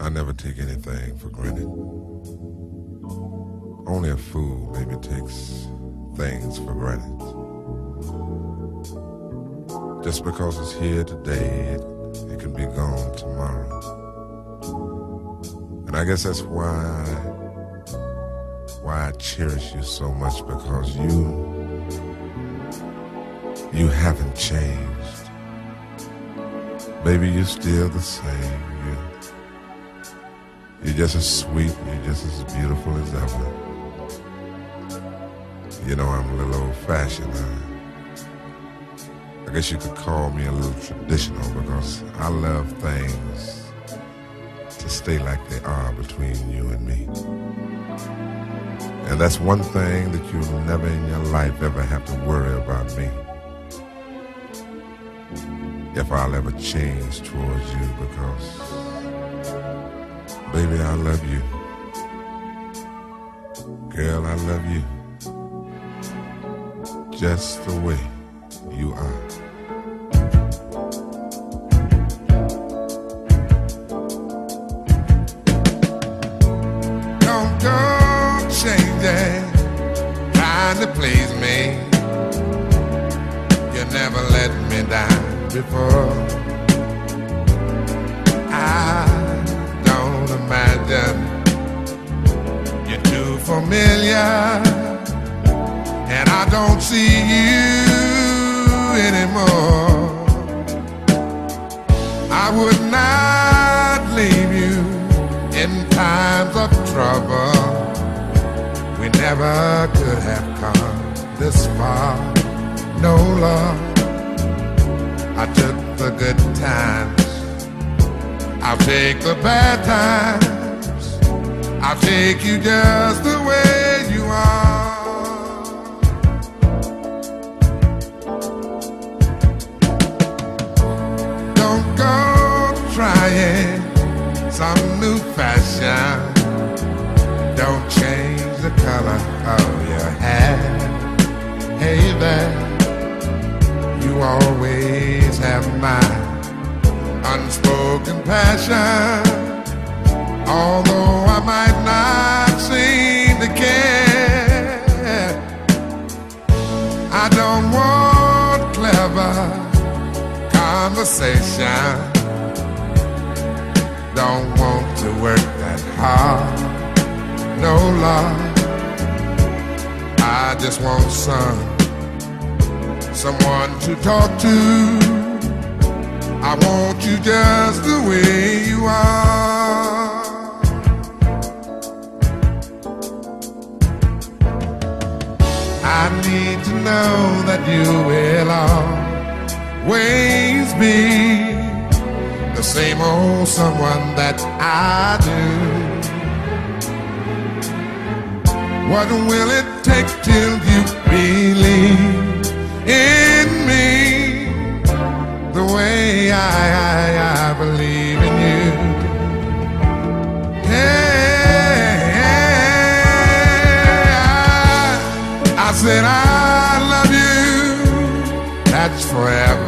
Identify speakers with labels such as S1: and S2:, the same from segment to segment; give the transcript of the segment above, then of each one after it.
S1: I never take anything for granted. Only a fool maybe takes things for granted. Just because it's here today, it, it can be gone tomorrow. And I guess that's why why I cherish you so much because you you haven't changed. Baby, you're still the same. You you're just as sweet, you're just as beautiful as ever. You know I'm a little old fashioned. I, I guess you could call me a little traditional because I love things to stay like they are between you and me. And that's one thing that you'll never in your life ever have to worry about me. If I'll ever change towards you because, baby, I love you. Girl, I love you. Just the way you are. Don't go changing, trying to please me. You never let me down before. Familiar, and I don't see you anymore. I would not leave you in times of trouble. We never could have come this far. No love. I took the good times. I'll take the bad times. I'll take you just the way you are. Don't go trying some new fashion. Don't change the color of your hair. Hey there, you always have my unspoken passion. Although I might conversation. Don't want to work that hard. No love. I just want some someone to talk to. I want you just the way you are. I need to know that you will always be same old someone that I do. What will it take till you believe in me the way I, I, I believe in you? Hey, I, I said I love you. That's forever.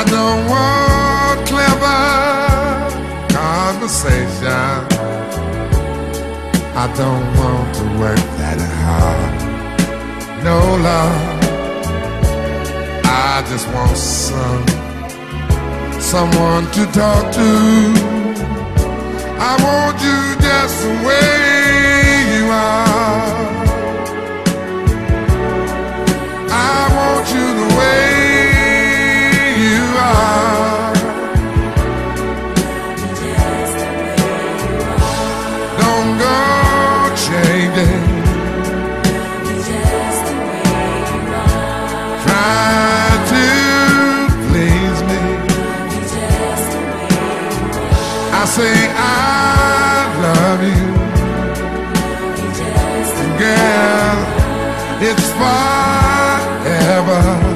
S1: I don't want clever conversation. I don't want to work that hard. No love. I just want some someone to talk to. I want you just the way say I love you, girl. It's forever.